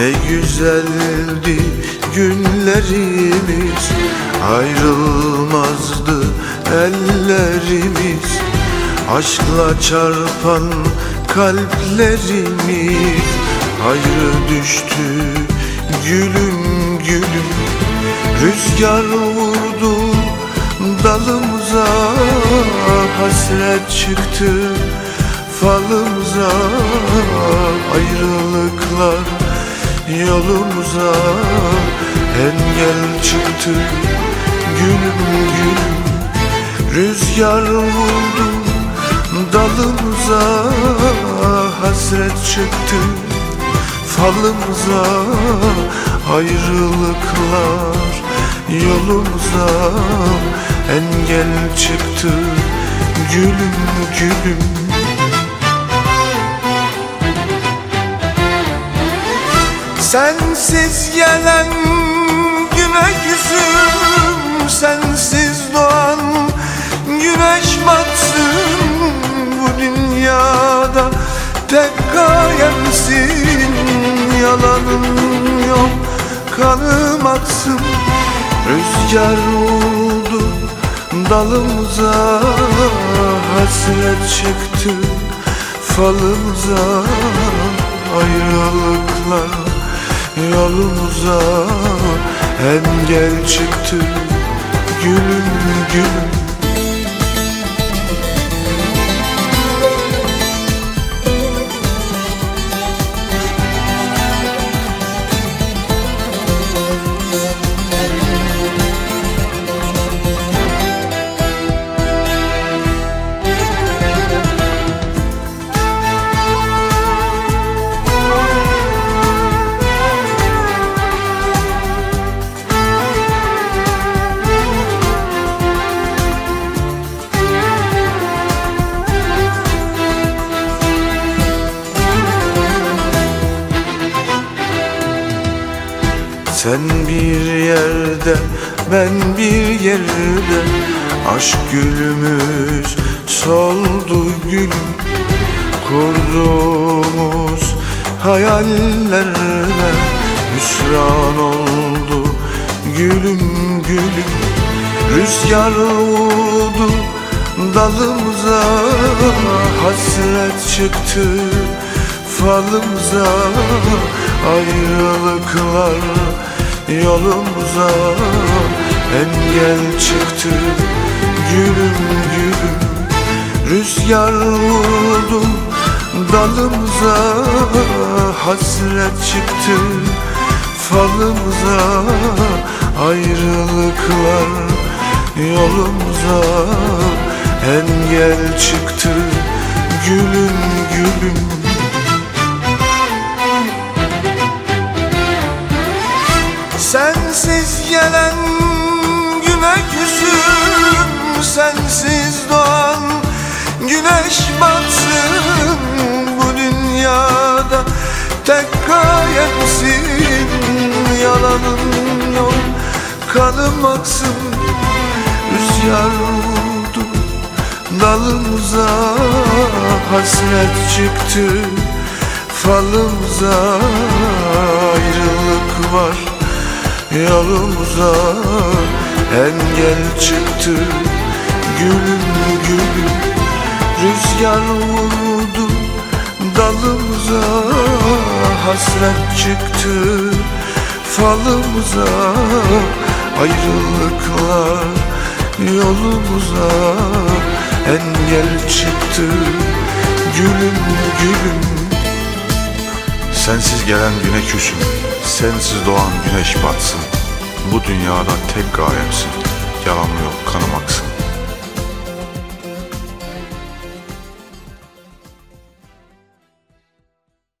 Ne güzeldi günlerimiz Ayrılmazdı ellerimiz. Aşkla çarpan kalplerimiz Ayrı düştü gülüm gülüm. Rüzgar vurdu dalımıza Hasret çıktı falımıza. Ayrılıklar yolumuza Engel çıktı gülüm gülüm Rüzgar vurdu dalımıza Hasret çıktı falımıza. Ayrılıklar yolumuza Engel çıktı gülüm gülüm Sensiz gelen güne yüzüm Sensiz doğan güneş batsın Bu dünyada. Tek gayemsin Yalanın yok kanım aksın. Rüzgar oldu dalımıza Hasret çıktı falımıza Ayrılıklar yolumuza Engel çıktı gülüm gülüm Sen bir yerde ben bir yerde. Aşk gülümüz soldu gülüm Kurduğumuz hayallerle Hüsran oldu gülüm gülüm. Rüzgar vurdu dalımıza Hasret çıktı falımıza. Ayrılıklar yolumuza Engel çıktı gülüm gülüm. Rüzgar vurdu dalımıza Hasret çıktı falımıza. Ayrılıklar yolumuza Engel çıktı gülüm gülüm Sensiz gelen güne yüzüm Sensiz doğan güneş batsın Bu dünyada. Tek gayemsin Yalanın yok kanım aksın Rüzgar vurdu dalımıza Hasret çıktı falımıza Ayrılık var yolumuza Engel çıktı gülüm gülüm. Rüzgar vurdu dalımıza Hasret çıktı falımıza. Ayrılıklar yolumuza Engel çıktı gülüm gülüm. Sensiz gelen güne küsüm Sensiz doğan güneş batsın. Bu dünyada tek gayemsin. Yalan yok kanım aksın